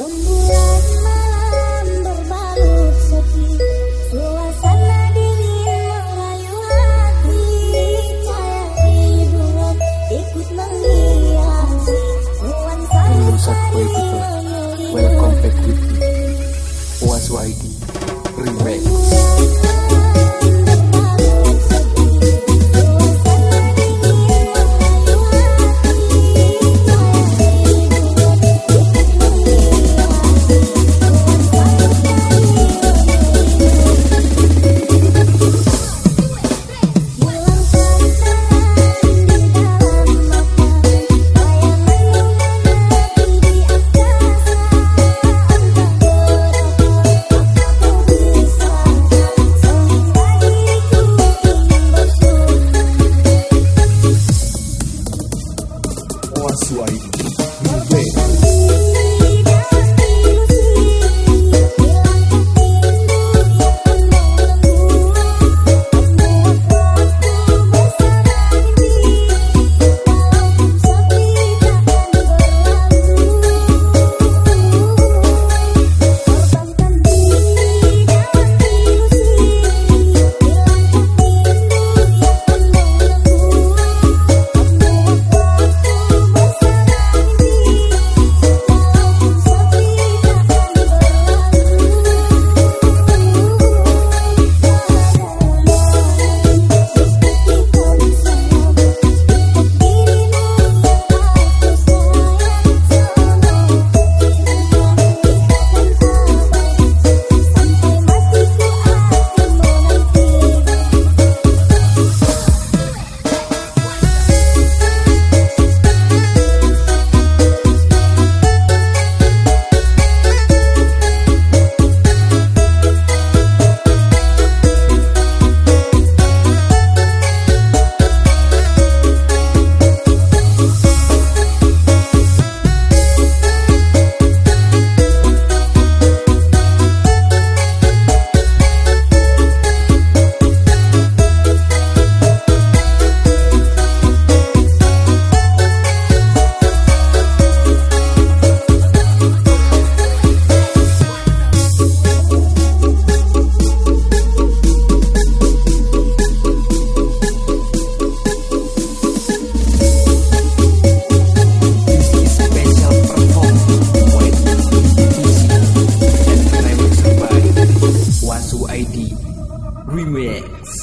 Oh. Suai. Vem. minutes.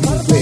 Marta.